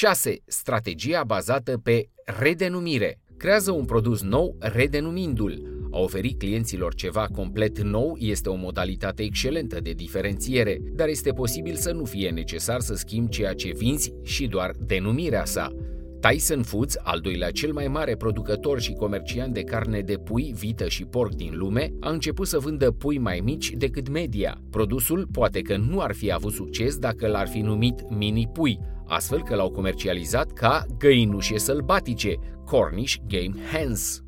6. Strategia bazată pe redenumire. Creează un produs nou redenumindu-l. A oferi clienților ceva complet nou este o modalitate excelentă de diferențiere, dar este posibil să nu fie necesar să schimbi ceea ce vinzi și doar denumirea sa. Tyson Foods, al doilea cel mai mare producător și comerciant de carne de pui, vită și porc din lume, a început să vândă pui mai mici decât media. Produsul poate că nu ar fi avut succes dacă l-ar fi numit mini-pui, astfel că l-au comercializat ca găinușe sălbatice, Cornish Game Hens.